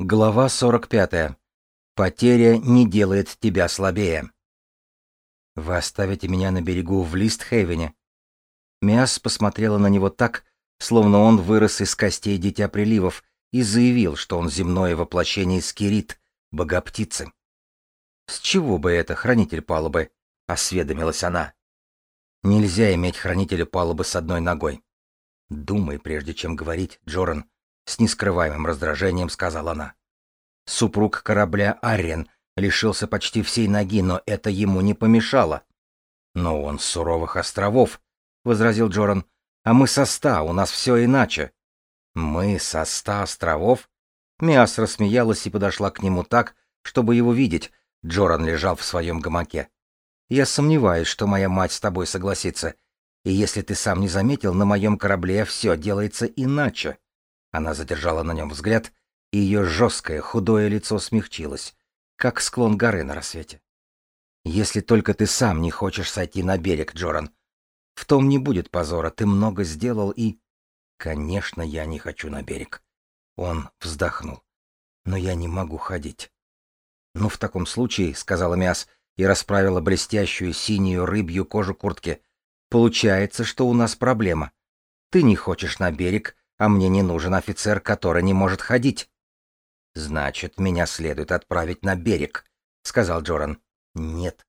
Глава 45. Потеря не делает тебя слабее. Вы оставите меня на берегу в Лист-Хейвене. Миас посмотрела на него так, словно он вырос из костей дитя приливов и заявил, что он земное воплощение Скирит, богоптицы. С чего бы это, хранитель палубы? осведомилась она. Нельзя иметь хранителя палубы с одной ногой. Думай, прежде чем говорить, Джоран, с нескрываемым раздражением сказала она. Супруг корабля Аррен лишился почти всей ноги, но это ему не помешало. Но он с суровых островов, возразил Джоран. А мы со ста, у нас все иначе. Мы со ста островов? Миас рассмеялась и подошла к нему так, чтобы его видеть. Джоран лежал в своем гамаке. Я сомневаюсь, что моя мать с тобой согласится. И если ты сам не заметил, на моем корабле все делается иначе. Она задержала на нем взгляд, и ее жесткое, худое лицо смягчилось, как склон горы на рассвете. «Если только ты сам не хочешь сойти на берег, Джоран. В том не будет позора, ты много сделал и...» «Конечно, я не хочу на берег». Он вздохнул. «Но я не могу ходить». «Ну, в таком случае», — сказала Мяс и расправила блестящую синюю рыбью кожу куртки, «получается, что у нас проблема. Ты не хочешь на берег, а мне не нужен офицер, который не может ходить. Значит, меня следует отправить на берег, сказал Джоран. Нет.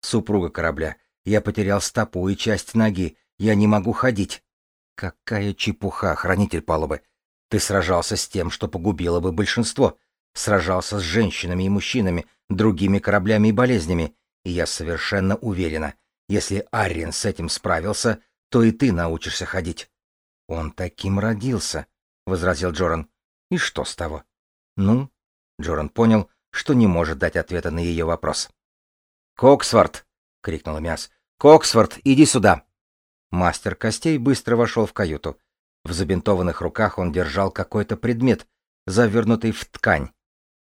Супруга корабля. Я потерял стопу и часть ноги. Я не могу ходить. Какая чепуха, хранитель палубы. Ты сражался с тем, что погубило бы большинство. Сражался с женщинами и мужчинами, другими кораблями и болезнями. И я совершенно уверена, если Аррин с этим справился, то и ты научишься ходить. «Он таким родился», — возразил Джоран. «И что с того?» «Ну?» — Джоран понял, что не может дать ответа на ее вопрос. «Коксфорд!» — крикнул Мяс. «Коксфорд, иди сюда!» Мастер костей быстро вошел в каюту. В забинтованных руках он держал какой-то предмет, завернутый в ткань.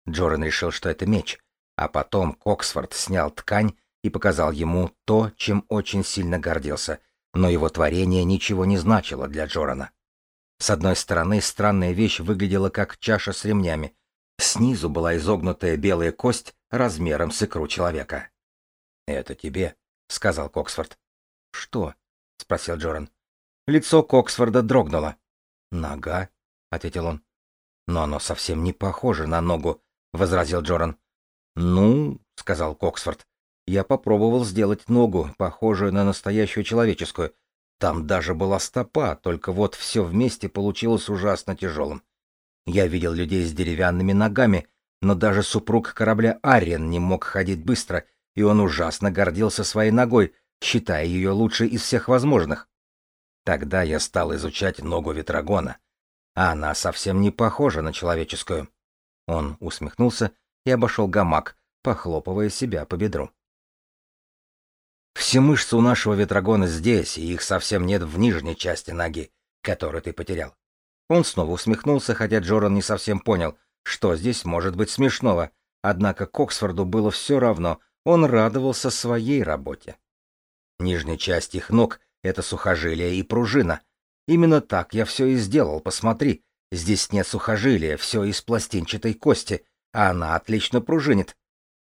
Джоран решил, что это меч, а потом Коксфорд снял ткань и показал ему то, чем очень сильно гордился но его творение ничего не значило для Джорана. С одной стороны, странная вещь выглядела как чаша с ремнями. Снизу была изогнутая белая кость размером с икру человека. «Это тебе», — сказал Коксфорд. «Что?» — спросил Джоран. Лицо Коксфорда дрогнуло. «Нога», — ответил он. «Но оно совсем не похоже на ногу», — возразил Джоран. «Ну», — сказал Коксфорд, я попробовал сделать ногу, похожую на настоящую человеческую. Там даже была стопа, только вот все вместе получилось ужасно тяжелым. Я видел людей с деревянными ногами, но даже супруг корабля Ариен не мог ходить быстро, и он ужасно гордился своей ногой, считая ее лучшей из всех возможных. Тогда я стал изучать ногу Ветрогона, а она совсем не похожа на человеческую. Он усмехнулся и обошел гамак, похлопывая себя по бедру. Все мышцы у нашего ветрогона здесь, и их совсем нет в нижней части ноги, которую ты потерял. Он снова усмехнулся, хотя Джоран не совсем понял, что здесь может быть смешного, однако Коксфорду было все равно, он радовался своей работе. Нижняя часть их ног — это сухожилие и пружина. Именно так я все и сделал, посмотри. Здесь нет сухожилия, все из пластинчатой кости, а она отлично пружинит.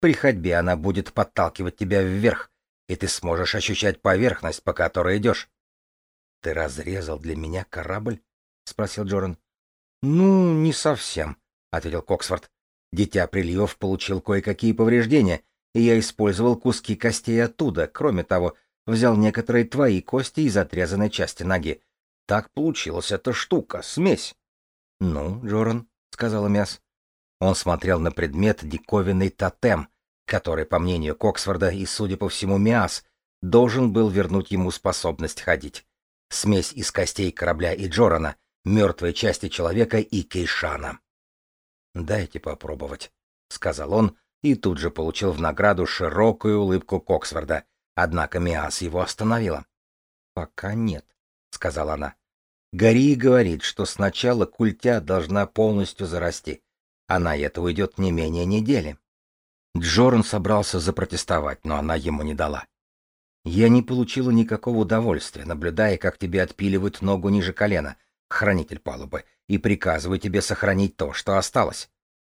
При ходьбе она будет подталкивать тебя вверх, и ты сможешь ощущать поверхность, по которой идешь. — Ты разрезал для меня корабль? — спросил Джоран. — Ну, не совсем, — ответил Коксфорд. Дитя приливов получил кое-какие повреждения, и я использовал куски костей оттуда. Кроме того, взял некоторые твои кости из отрезанной части ноги. Так получилась эта штука, смесь. — Ну, Джоран, — сказала Мяс. Он смотрел на предмет диковинный тотем, который, по мнению Коксфорда и, судя по всему, Миас, должен был вернуть ему способность ходить. Смесь из костей корабля и Джорана, мертвой части человека и Кейшана. «Дайте попробовать», — сказал он, и тут же получил в награду широкую улыбку Коксфорда, однако Миас его остановила. «Пока нет», — сказала она. Гори говорит, что сначала культя должна полностью зарасти, а на это уйдет не менее недели. Джоран собрался запротестовать, но она ему не дала. «Я не получила никакого удовольствия, наблюдая, как тебе отпиливают ногу ниже колена, хранитель палубы, и приказываю тебе сохранить то, что осталось.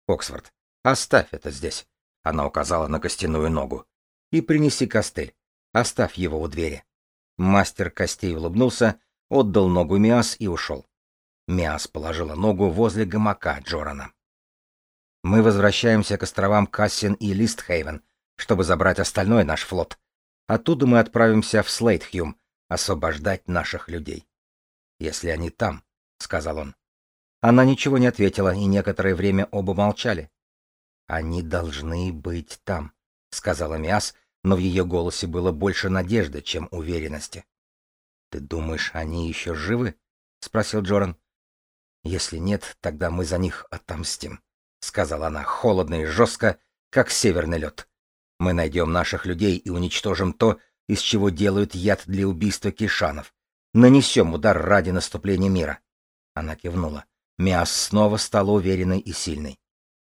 Оксфорд, оставь это здесь. Она указала на костяную ногу. И принеси костыль. Оставь его у двери. Мастер костей улыбнулся, отдал ногу Миас и ушел. Миас положила ногу возле гамака Джорана. Мы возвращаемся к островам Кассин и Листхейвен, чтобы забрать остальной наш флот. Оттуда мы отправимся в Слейтхюм, освобождать наших людей. Если они там, — сказал он. Она ничего не ответила, и некоторое время оба молчали. Они должны быть там, — сказала Миас, но в ее голосе было больше надежды, чем уверенности. «Ты думаешь, они еще живы?» — спросил Джоран. «Если нет, тогда мы за них отомстим», — сказала она холодно и жестко, как северный лед. «Мы найдем наших людей и уничтожим то, из чего делают яд для убийства кишанов. Нанесем удар ради наступления мира». Она кивнула. Миас снова стала уверенной и сильной.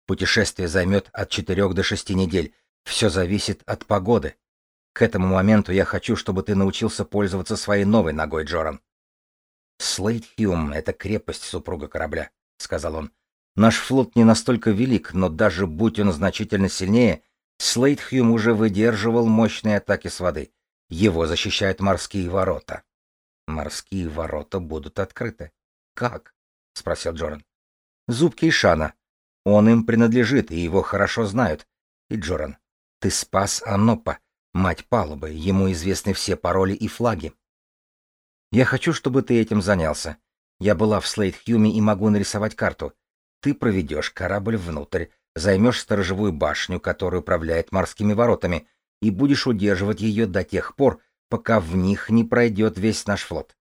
Путешествие займет от четырех до шести недель, все зависит от погоды. К этому моменту я хочу, чтобы ты научился пользоваться своей новой ногой, Джоран. Слейтхюм — это крепость супруга корабля, — сказал он. Наш флот не настолько велик, но даже будь он значительно сильнее, Слейтхюм уже выдерживал мощные атаки с воды. Его защищают морские ворота. Морские ворота будут открыты. Как? — спросил Джоран. Зубки Ишана. Он им принадлежит, и его хорошо знают. И Джоран, ты спас Анопа, мать палубы, ему известны все пароли и флаги. Я хочу, чтобы ты этим занялся. Я была в Слейт-Хьюме и могу нарисовать карту. Ты проведешь корабль внутрь, займешь сторожевую башню, которая управляет морскими воротами, и будешь удерживать ее до тех пор, пока в них не пройдет весь наш флот.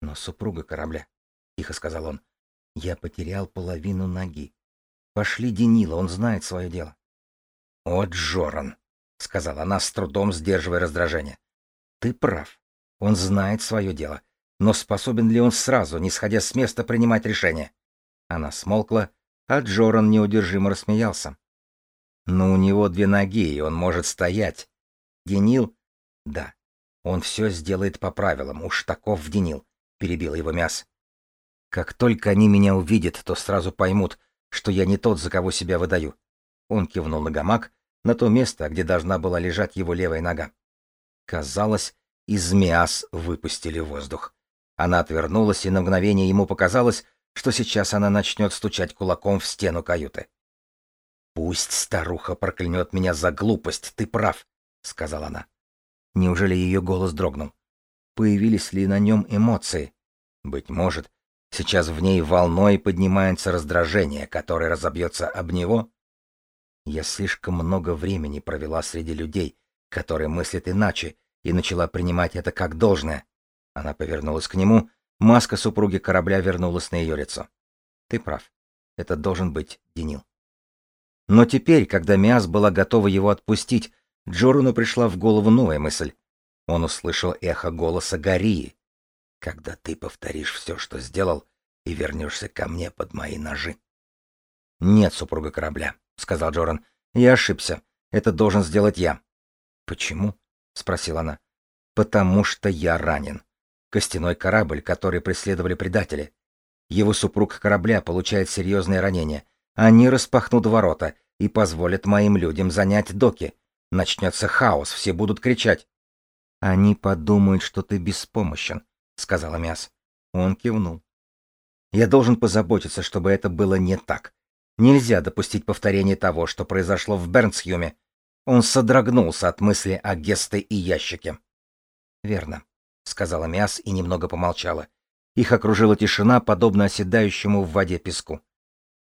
Но супруга корабля, — тихо сказал он, — я потерял половину ноги. Пошли Денила, он знает свое дело. «О, Джоран», — сказала она, с трудом сдерживая раздражение. «Ты прав. Он знает свое дело. Но способен ли он сразу, не сходя с места, принимать решение?» Она смолкла, а Джоран неудержимо рассмеялся. «Но у него две ноги, и он может стоять. Денил?» «Да. Он все сделает по правилам, уж таков Денил», — перебил его мяс. «Как только они меня увидят, то сразу поймут, что я не тот, за кого себя выдаю. Он кивнул на гамак, на то место, где должна была лежать его левая нога. Казалось, из Миас выпустили воздух. Она отвернулась, и на мгновение ему показалось, что сейчас она начнет стучать кулаком в стену каюты. «Пусть старуха проклянет меня за глупость, ты прав», — сказала она. Неужели ее голос дрогнул? Появились ли на нем эмоции? Быть может, сейчас в ней волной поднимается раздражение, которое разобьется об него? Я слишком много времени провела среди людей, которые мыслят иначе, и начала принимать это как должное. Она повернулась к нему, маска супруги корабля вернулась на ее лицо. Ты прав. Это должен быть Денил. Но теперь, когда Миас была готова его отпустить, Джорану пришла в голову новая мысль. Он услышал эхо голоса Гарии. «Когда ты повторишь все, что сделал, и вернешься ко мне под мои ножи». «Нет, супруга корабля сказал Джоран. Я ошибся. Это должен сделать я. Почему? спросила она. Потому что я ранен. Костяной корабль, который преследовали предатели. Его супруг корабля получает серьезные ранения. Они распахнут ворота и позволят моим людям занять доки. Начнется хаос, все будут кричать. Они подумают, что ты беспомощен, сказала Мяс. Он кивнул. Я должен позаботиться, чтобы это было не так. Нельзя допустить повторения того, что произошло в Бернсхюме. Он содрогнулся от мысли о Гесте и ящике. «Верно», — сказала Миас и немного помолчала. Их окружила тишина, подобно оседающему в воде песку.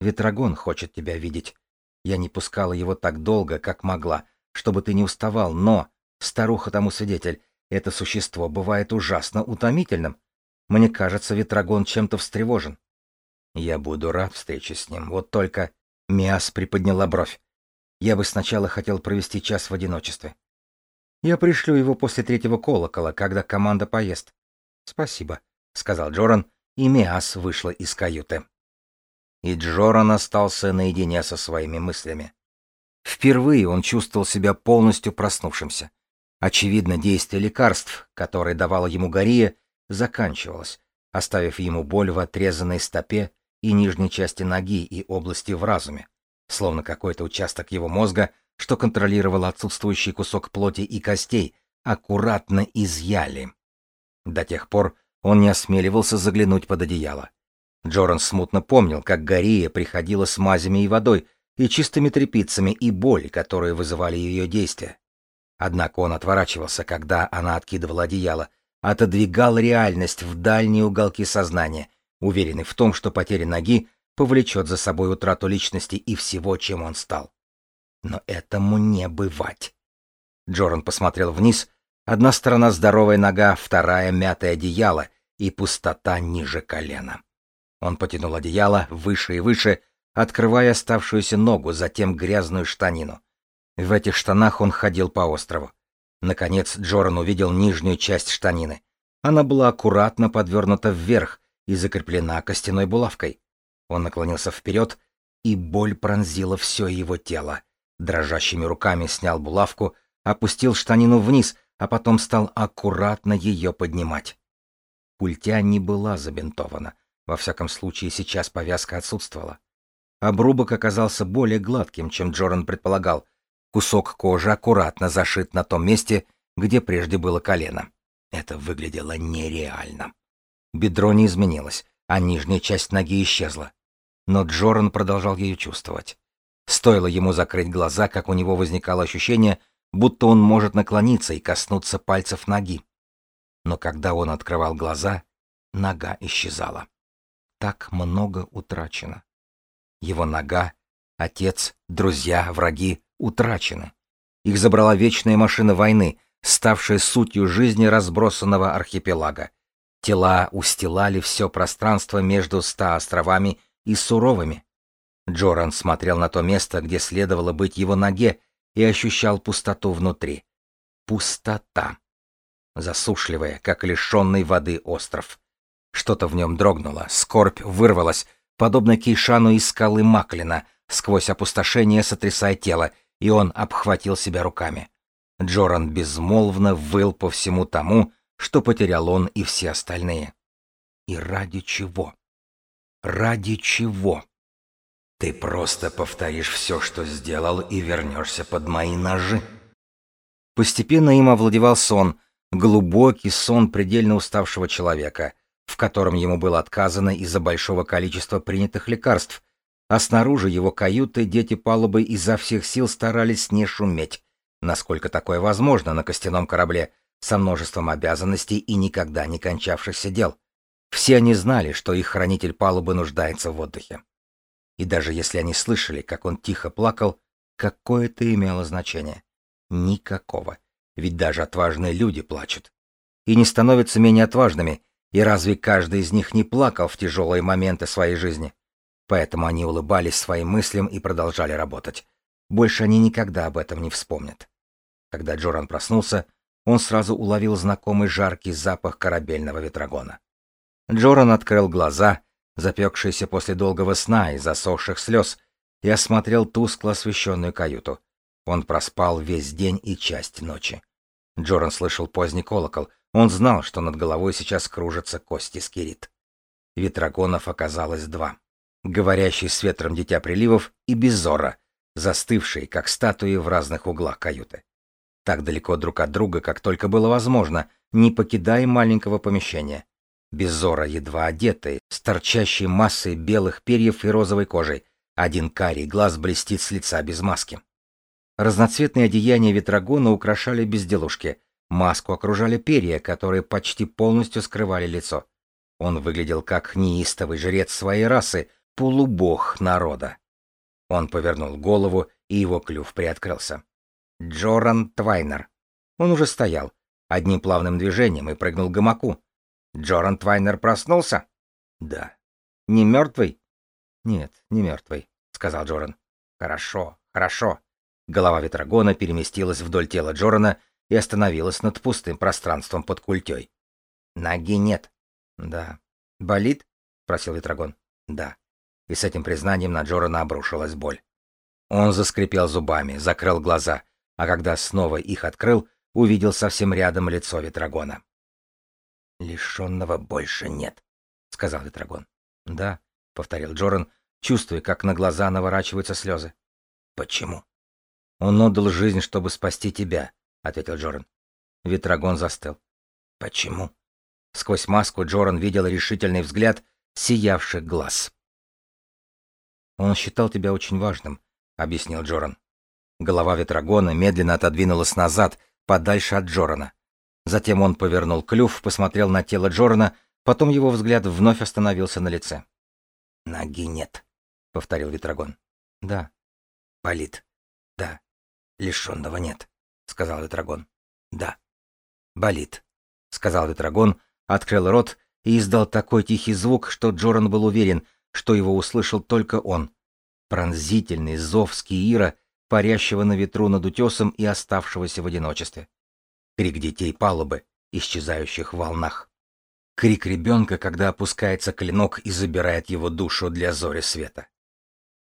«Ветрогон хочет тебя видеть. Я не пускала его так долго, как могла, чтобы ты не уставал, но, старуха тому свидетель, это существо бывает ужасно утомительным. Мне кажется, Ветрогон чем-то встревожен. Я буду рад встрече с ним. Вот только... Миас приподняла бровь. Я бы сначала хотел провести час в одиночестве. Я пришлю его после третьего колокола, когда команда поест. Спасибо, сказал Джоран, и Миас вышла из каюты. И Джоран остался наедине со своими мыслями. Впервые он чувствовал себя полностью проснувшимся. Очевидно, действие лекарств, которое давала ему Гория, заканчивалось, оставив ему боль в отрезанной стопе и нижней части ноги и области в разуме. словно какой-то участок его мозга, что контролировал отсутствующий кусок плоти и костей, аккуратно изъяли. До тех пор он не осмеливался заглянуть под одеяло. Джоран смутно помнил, как Гория приходила с мазями и водой, и чистыми тряпицами, и боль, которые вызывали ее действия. Однако он отворачивался, когда она откидывала одеяло, отодвигал реальность в дальние уголки сознания, уверенный в том, что потеря ноги повлечет за собой утрату личности и всего, чем он стал. Но этому не бывать. Джоран посмотрел вниз. Одна сторона здоровая нога, вторая мятое одеяло и пустота ниже колена. Он потянул одеяло выше и выше, открывая оставшуюся ногу, затем грязную штанину. В этих штанах он ходил по острову. Наконец Джоран увидел нижнюю часть штанины. Она была аккуратно подвернута вверх и закреплена костяной булавкой. Он наклонился вперед, и боль пронзила все его тело. Дрожащими руками снял булавку, опустил штанину вниз, а потом стал аккуратно ее поднимать. Пультя не была забинтована. Во всяком случае, сейчас повязка отсутствовала. Обрубок оказался более гладким, чем Джоран предполагал. Кусок кожи аккуратно зашит на том месте, где прежде было колено. Это выглядело нереально. Бедро не изменилось, а нижняя часть ноги исчезла. Но Джоран продолжал ее чувствовать. Стоило ему закрыть глаза, как у него возникало ощущение, будто он может наклониться и коснуться пальцев ноги. Но когда он открывал глаза, нога исчезала. Так много утрачено. Его нога, отец, друзья, враги утрачены. Их забрала вечная машина войны, ставшая сутью жизни разбросанного архипелага. Тела устилали все пространство между ста островами и суровыми. Джоран смотрел на то место, где следовало быть его ноге, и ощущал пустоту внутри. Пустота. Засушливая, как лишенный воды остров. Что-то в нем дрогнуло, скорбь вырвалась, подобно Кейшану из скалы Маклина, сквозь опустошение сотрясая тело, и он обхватил себя руками. Джоран безмолвно выл по всему тому, что потерял он и все остальные. И ради чего? Ради чего? Ты просто повторишь все, что сделал, и вернешься под мои ножи. Постепенно им овладевал сон, глубокий сон предельно уставшего человека, в котором ему было отказано из-за большого количества принятых лекарств, а снаружи его каюты дети палубы изо всех сил старались не шуметь, насколько такое возможно на костяном корабле, со множеством обязанностей и никогда не кончавшихся дел. Все они знали, что их хранитель палубы нуждается в отдыхе. И даже если они слышали, как он тихо плакал, какое это имело значение? Никакого. Ведь даже отважные люди плачут. И не становятся менее отважными, и разве каждый из них не плакал в тяжелые моменты своей жизни? Поэтому они улыбались своим мыслям и продолжали работать. Больше они никогда об этом не вспомнят. Когда Джоран проснулся, он сразу уловил знакомый жаркий запах корабельного ветрогона. Джоран открыл глаза, запекшиеся после долгого сна и засохших слез, и осмотрел тускло освещенную каюту. Он проспал весь день и часть ночи. Джоран слышал поздний колокол. Он знал, что над головой сейчас кружится кости скирит. Ветрогонов оказалось два. Говорящий с ветром дитя приливов и Беззора, застывшие, как статуи в разных углах каюты. Так далеко друг от друга, как только было возможно, не покидая маленького помещения. Беззора едва одетые, с торчащей массой белых перьев и розовой кожей. Один карий глаз блестит с лица без маски. Разноцветные одеяния ветрогона украшали безделушки. Маску окружали перья, которые почти полностью скрывали лицо. Он выглядел как неистовый жрец своей расы, полубог народа. Он повернул голову, и его клюв приоткрылся. Джоран Твайнер. Он уже стоял, одним плавным движением и прыгнул к гамаку. Джоран Твайнер проснулся? Да. Не мертвый? Нет, не мертвый, сказал Джоран. Хорошо, хорошо. Голова Ветрогона переместилась вдоль тела Джорана и остановилась над пустым пространством под культей. Ноги нет. Да. Болит? спросил Ветрогон. Да. И с этим признанием на Джорана обрушилась боль. Он заскрипел зубами, закрыл глаза, а когда снова их открыл, увидел совсем рядом лицо Ветрогона. Лишенного больше нет, сказал Ветрогон. Да, повторил Джоран, чувствуя, как на глаза наворачиваются слезы. «Почему?» «Он отдал жизнь, чтобы спасти тебя», — ответил Джоран. Ветрогон застыл. «Почему?» Сквозь маску Джоран видел решительный взгляд сиявших глаз. «Он считал тебя очень важным», — объяснил Джоран. Голова Ветрогона медленно отодвинулась назад, подальше от Джорана. Затем он повернул клюв, посмотрел на тело Джорана, потом его взгляд вновь остановился на лице. «Ноги нет», — повторил Ветрогон. «Да». «Болит». «Да». «Лишенного нет», — сказал Ветрогон. «Да». «Болит», — сказал Ветрогон, открыл рот и издал такой тихий звук, что Джоран был уверен, что его услышал только он. Пронзительный зов Скиира, парящего на ветру над утесом и оставшегося в одиночестве. Крик детей палубы, исчезающих в волнах. Крик ребенка, когда опускается клинок и забирает его душу для зори света.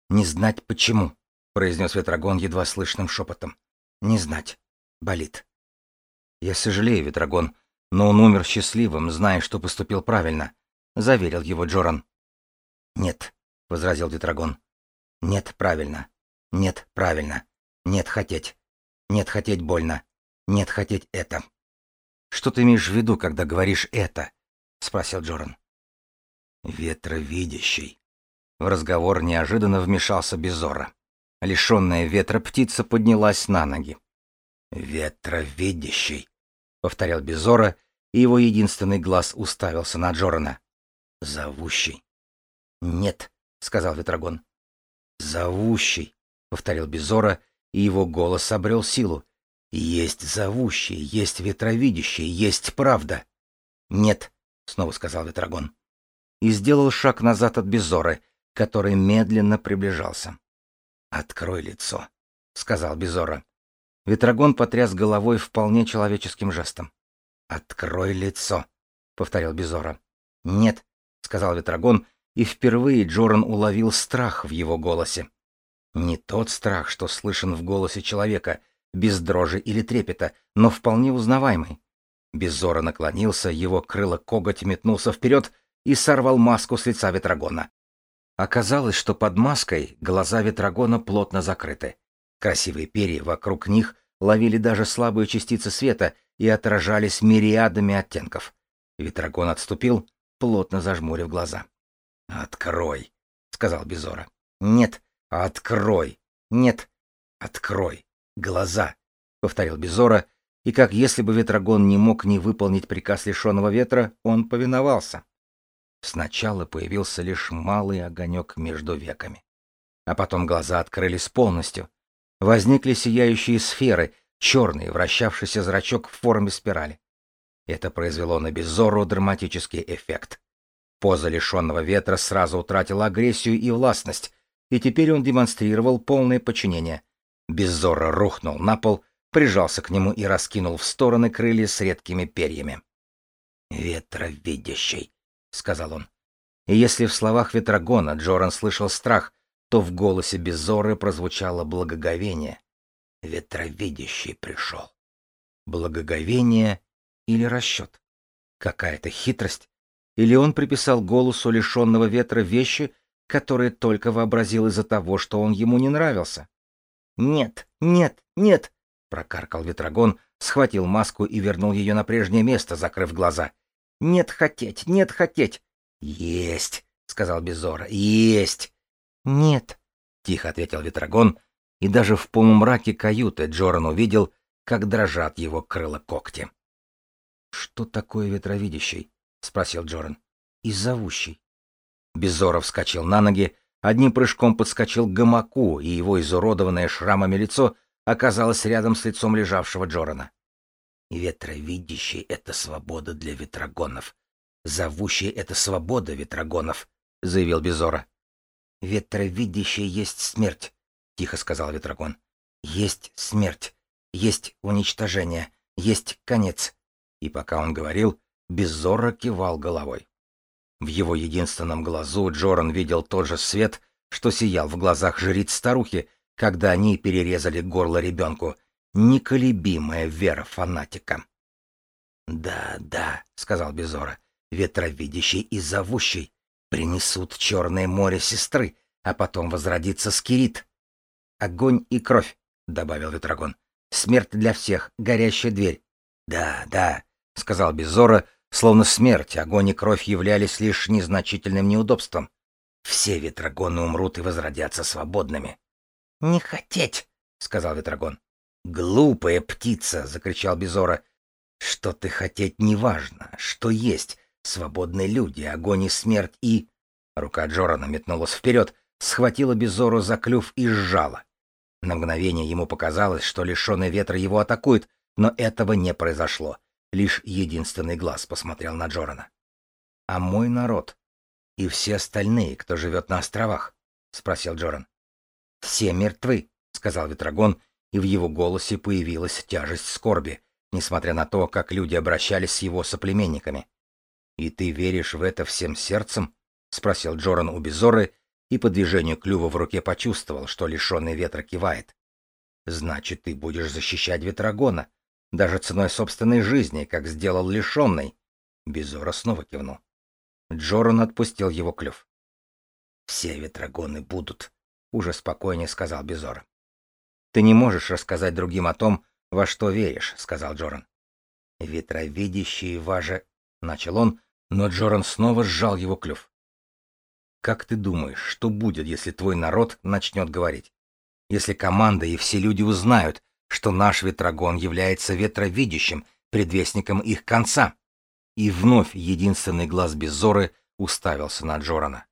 «Не знать почему», — произнес Ветрогон едва слышным шепотом. «Не знать. Болит». «Я сожалею, Ветрогон, но он умер счастливым, зная, что поступил правильно», — заверил его Джоран. «Нет», — возразил Ветрогон. «Нет, правильно. Нет, правильно. Нет, хотеть. Нет, хотеть больно. Нет, хотеть это». «Что ты имеешь в виду, когда говоришь «это»?» — спросил Джоран. «Ветровидящий». В разговор неожиданно вмешался Безора. Лишенная ветра птица поднялась на ноги. «Ветровидящий», — повторял Безора, и его единственный глаз уставился на Джорана. «Зовущий». «Нет», — сказал Ветрогон. «Зовущий», — повторил Безора, и его голос обрел силу. «Есть зовущий, есть ветровидящий, есть правда». «Нет», — снова сказал Ветрогон. И сделал шаг назад от Безоры, который медленно приближался. «Открой лицо», — сказал Безора. Ветрогон потряс головой вполне человеческим жестом. «Открой лицо», — повторил Безора. «Нет», — сказал Ветрогон, и впервые Джоран уловил страх в его голосе. Не тот страх, что слышен в голосе человека, без дрожи или трепета, но вполне узнаваемый. Беззора наклонился, его крыло коготь метнулся вперед и сорвал маску с лица Ветрогона. Оказалось, что под маской глаза Ветрогона плотно закрыты. Красивые перья вокруг них ловили даже слабые частицы света и отражались мириадами оттенков. Ветрогон отступил, плотно зажмурив глаза. «Открой», — сказал Безора. «Нет, открой. Нет, открой. Глаза», — повторил Безора, и как если бы Ветрогон не мог не выполнить приказ лишенного ветра, он повиновался. Сначала появился лишь малый огонек между веками. А потом глаза открылись полностью. Возникли сияющие сферы, черный вращавшийся зрачок в форме спирали. Это произвело на Безору драматический эффект. Поза лишенного ветра сразу утратила агрессию и властность, и теперь он демонстрировал полное подчинение. Беззора рухнул на пол, прижался к нему и раскинул в стороны крылья с редкими перьями. «Ветровидящий», — сказал он. И если в словах Ветрогона Джоран слышал страх, то в голосе Безоры прозвучало благоговение. Ветровидящий пришел. Благоговение или расчет? Какая-то хитрость? Или он приписал голосу лишенного ветра вещи, которые только вообразил из-за того, что он ему не нравился? «Нет, нет, нет!» — прокаркал Ветрогон, схватил маску и вернул ее на прежнее место, закрыв глаза. «Нет хотеть, нет хотеть!» «Есть!» — сказал Безора. «Есть!» «Нет!» — тихо ответил Ветрогон, и даже в полумраке каюты Джоран увидел, как дрожат его крыло когти. «Что такое ветровидящий?» — спросил Джоран. «И зовущий». Безоров вскочил на ноги, одним прыжком подскочил к гамаку, и его изуродованное шрамами лицо оказалось рядом с лицом лежавшего Джорана. «Ветровидящий — это свобода для ветрогонов. Зовущий — это свобода ветрогонов», — заявил Безора. «Ветровидящий есть смерть», — тихо сказал ветрогон. «Есть смерть, есть уничтожение, есть конец». И пока он говорил, Беззора кивал головой. В его единственном глазу Джоран видел тот же свет, что сиял в глазах жриц старухи, когда они перерезали горло ребенку. Неколебимая вера фанатика. «Да, да», — сказал Безора, — «ветровидящий и зовущий принесут черное море сестры, а потом возродится скирит. Огонь и кровь, добавил Ветрогон. Смерть для всех, горящая дверь. Да, да, сказал Беззора, словно смерть, огонь и кровь являлись лишь незначительным неудобством. Все ветрогоны умрут и возродятся свободными. Не хотеть, сказал Ветрогон. Глупая птица, закричал Безора. Что ты хотеть неважно, что есть свободные люди, огонь и смерть и Рука Джорана метнулась вперед, схватила Безору за клюв и сжала. На мгновение ему показалось, что лишенный ветра его атакует, но этого не произошло. Лишь единственный глаз посмотрел на Джорана. «А мой народ? И все остальные, кто живет на островах?» — спросил Джоран. «Все мертвы», — сказал Ветрогон, и в его голосе появилась тяжесть скорби, несмотря на то, как люди обращались с его соплеменниками. «И ты веришь в это всем сердцем?» — спросил Джоран у Безоры, и по движению клюва в руке почувствовал, что лишенный ветра кивает. «Значит, ты будешь защищать Ветрогона, даже ценой собственной жизни, как сделал лишенный». Безора снова кивнул. Джоран отпустил его клюв. «Все Ветрогоны будут», — уже спокойнее сказал Безора. «Ты не можешь рассказать другим о том, во что веришь», — сказал Джоран. «Ветровидящие важе...» — начал он, но Джоран снова сжал его клюв. Как ты думаешь, что будет, если твой народ начнет говорить? Если команда и все люди узнают, что наш ветрогон является ветровидящим, предвестником их конца? И вновь единственный глаз Беззоры уставился на Джорана.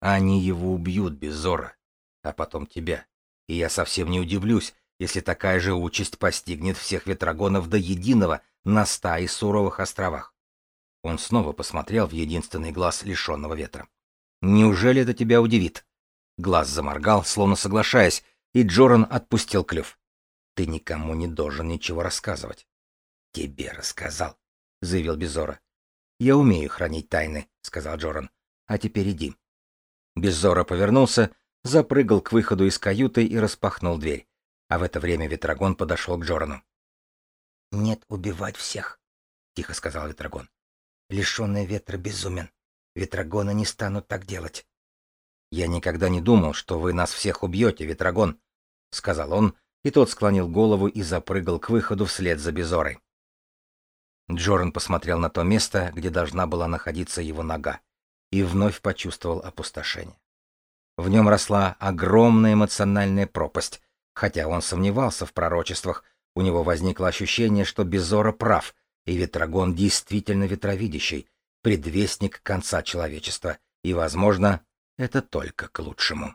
Они его убьют, Беззора, а потом тебя. И я совсем не удивлюсь, если такая же участь постигнет всех ветрогонов до единого на ста и суровых островах. Он снова посмотрел в единственный глаз лишенного ветра. Неужели это тебя удивит? Глаз заморгал, словно соглашаясь, и Джоран отпустил клюв. Ты никому не должен ничего рассказывать. Тебе рассказал, заявил Безора. Я умею хранить тайны, сказал Джоран. А теперь иди. Безора повернулся, запрыгал к выходу из каюты и распахнул дверь. А в это время Ветрогон подошел к Джорану. «Нет, убивать всех», — тихо сказал Ветрогон. «Лишенный ветра безумен. Ветрогоны не станут так делать. «Я никогда не думал, что вы нас всех убьете, Ветрогон», — сказал он, и тот склонил голову и запрыгал к выходу вслед за Безорой. Джоран посмотрел на то место, где должна была находиться его нога, и вновь почувствовал опустошение. В нем росла огромная эмоциональная пропасть, хотя он сомневался в пророчествах, у него возникло ощущение, что Безора прав, и Ветрогон действительно ветровидящий, предвестник конца человечества, и, возможно, это только к лучшему.